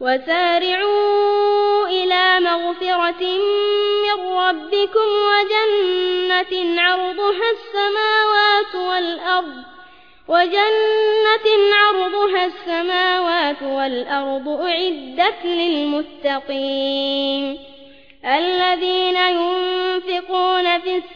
وسارعوا إلى مغفرة من ربكم وجنة عرضها السماوات والأرض وجنة عرضها السماوات والأرض أعدت للمتقين. الذين ينفقون في السراء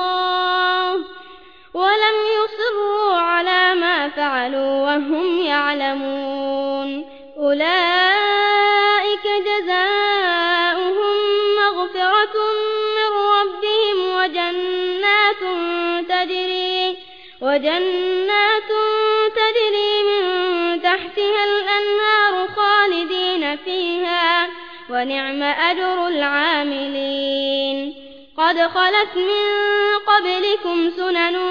فعلوا وهم يعلمون. أولئك جزاؤهم مغفرة من ربهم وجنات تجري وجنات تجري من تحتها الأنهار خالدين فيها ونعم أجر العاملين. قد خلت من قبلكم سنن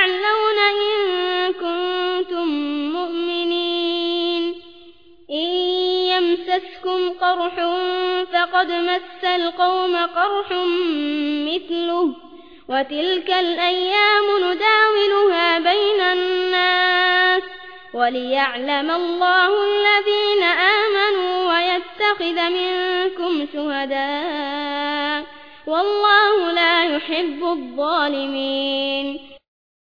يمسسكم قرح فقد مس القوم قرح مثله وتلك الأيام نداولها بين الناس وليعلم الله الذين آمنوا ويتخذ منكم شهداء والله لا يحب الظالمين